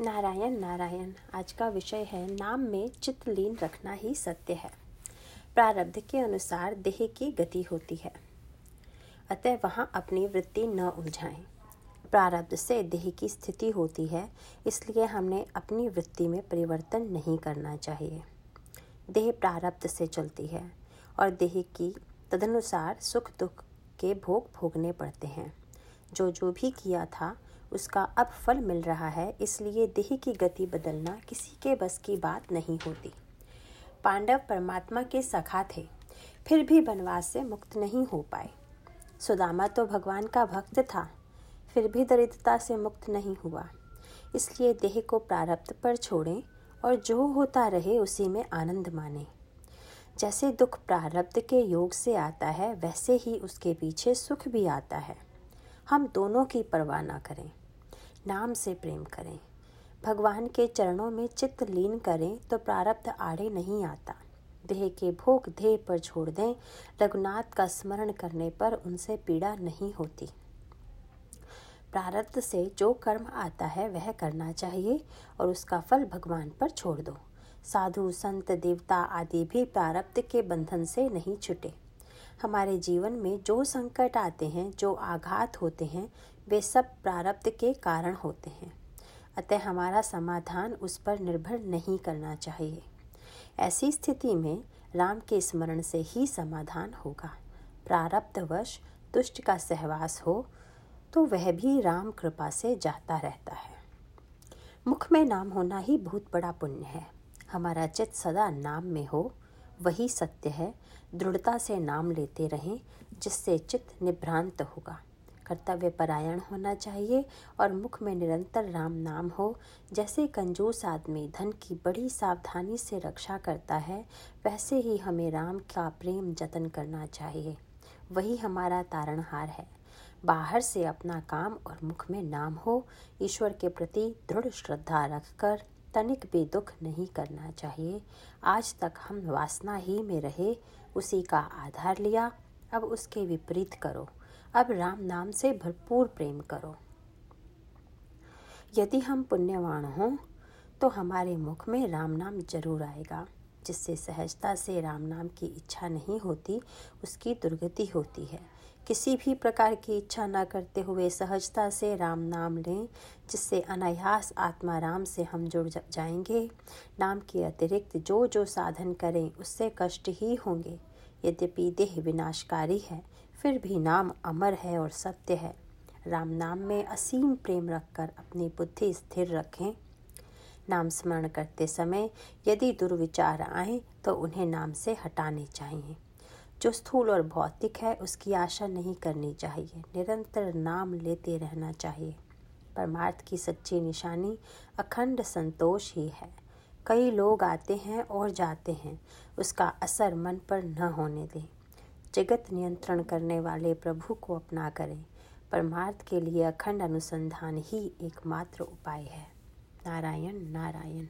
नारायण नारायण, आज का विषय है नाम में चित्त लीन रखना ही सत्य है। प्रारब्ध के अनुसार देह की गति होती है। अतः वहाँ अपनी वृत्ति न उलझाएँ। प्रारब्ध से देह की स्थिति होती है, इसलिए हमने अपनी वृत्ति में परिवर्तन नहीं करना चाहिए। देह प्रारब्ध से चलती है और देह की तदनुसार सुख दुख के भोग भोगने पड़ते हैं। जो जो भी किया था उसका अब फल मिल रहा है, इसलिए देह की गति बदलना किसी के बस की बात नहीं होती। पांडव परमात्मा के सखा थे, फिर भी वनवास से मुक्त नहीं हो पाए। सुदामा तो भगवान का भक्त था, फिर भी दरिद्रता से मुक्त नहीं हुआ। इसलिए देह को प्रारब्ध पर छोड़ें और जो होता रहे उसी में आनंद माने। जैसे दुख प्रारब्ध के योग से आता है, वैसे ही उसके पीछे सुख भी आता है। हम दोनों की परवाह ना करें। नाम से प्रेम करें। भगवान के चरणों में चित्त लीन करें तो प्रारब्ध आड़े नहीं आता। देह के भोग देह पर छोड़ दें, रघुनाथ का स्मरण करने पर उनसे पीड़ा नहीं होती। प्रारब्ध से जो कर्म आता है वह करना चाहिए और उसका फल भगवान पर छोड़ दो। साधु, संत, देवता आदि भी प्रारब्ध के बंधन से नहीं छुटे। हमारे जीवन में जो संकट आते हैं, जो आघात होते हैं वे सब प्रारब्ध के कारण होते हैं। अतः हमारा समाधान उस पर निर्भर नहीं करना चाहिए। ऐसी स्थिति में राम के स्मरण से ही समाधान होगा। प्रारब्धवश दुष्ट का सहवास हो तो वह भी राम कृपा से जाता रहता है। मुख में नाम होना ही बहुत बड़ा पुण्य है। हमारा चित्त सदा नाम में हो, वही सत्य है। दृढ़ता से नाम लेते रहें, जिससे चित्त निभ्रांत होगा। कर्तव्य परायण होना चाहिए और मुख में निरंतर राम नाम हो। जैसे कंजूस आदमी धन की बड़ी सावधानी से रक्षा करता है, वैसे ही हमें राम का प्रेम जतन करना चाहिए। वही हमारा तारणहार है। बाहर से अपना काम और मुख में नाम हो, ईश्वर के प्रति दृढ़ श्रद्धा रखकर तनिक भी दुख नहीं करना चाहिए। आज तक हम वासना ही में रहे, उसी का आधार लिया, अब उसके विपरीत करो। अब राम नाम से भरपूर प्रेम करो। यदि हम पुण्यवान हों तो हमारे मुख में राम नाम ज़रूर आएगा। जिससे सहजता से राम नाम की इच्छा नहीं होती, उसकी दुर्गति होती है। किसी भी प्रकार की इच्छा न करते हुए सहजता से राम नाम लें, जिससे अनायास आत्मा राम से हम जुड़ जाएँगे। नाम के अतिरिक्त जो जो साधन करें, उससे कष्ट ही होंगे। यद्यपि देह विनाशकारी है, फिर भी नाम अमर है और सत्य है। राम नाम में असीम प्रेम रखकर अपनी बुद्धि स्थिर रखें। नाम स्मरण करते समय यदि दुर्विचार आए तो उन्हें नाम से हटाने चाहिए। जो स्थूल और भौतिक है, उसकी आशा नहीं करनी चाहिए। निरंतर नाम लेते रहना चाहिए। परमार्थ की सच्ची निशानी अखंड संतोष ही है। कई लोग आते हैं और जाते हैं। उसका असर मन पर न होने दें। जगत नियंत्रण करने वाले प्रभु को अपना करें। परमार्थ के लिए अखंड अनुसंधान ही एकमात्र उपाय है। नारायण नारायण।